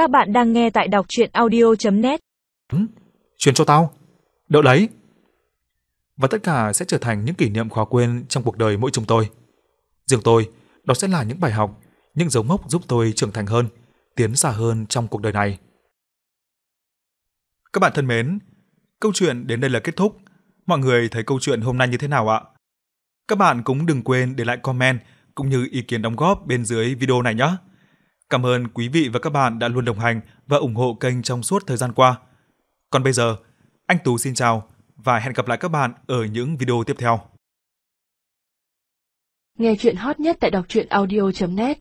Các bạn đang nghe tại đọc chuyện audio.net chuyển ừ, cho tao. Đợi đấy. Và tất cả sẽ trở thành những kỷ niệm khó quên trong cuộc đời mỗi chúng tôi. Riêng tôi, đó sẽ là những bài học, những dấu mốc giúp tôi trưởng thành hơn, tiến xa hơn trong cuộc đời này. Các bạn thân mến, câu chuyện đến đây là kết thúc. Mọi người thấy câu chuyện hôm nay như thế nào ạ? Các bạn cũng đừng quên để lại comment cũng như ý kiến đóng góp bên dưới video này nhé. Cảm ơn quý vị và các bạn đã luôn đồng hành và ủng hộ kênh trong suốt thời gian qua. Còn bây giờ, anh Tú xin chào và hẹn gặp lại các bạn ở những video tiếp theo. Nghe chuyện hot nhất tại đọc truyện audio.net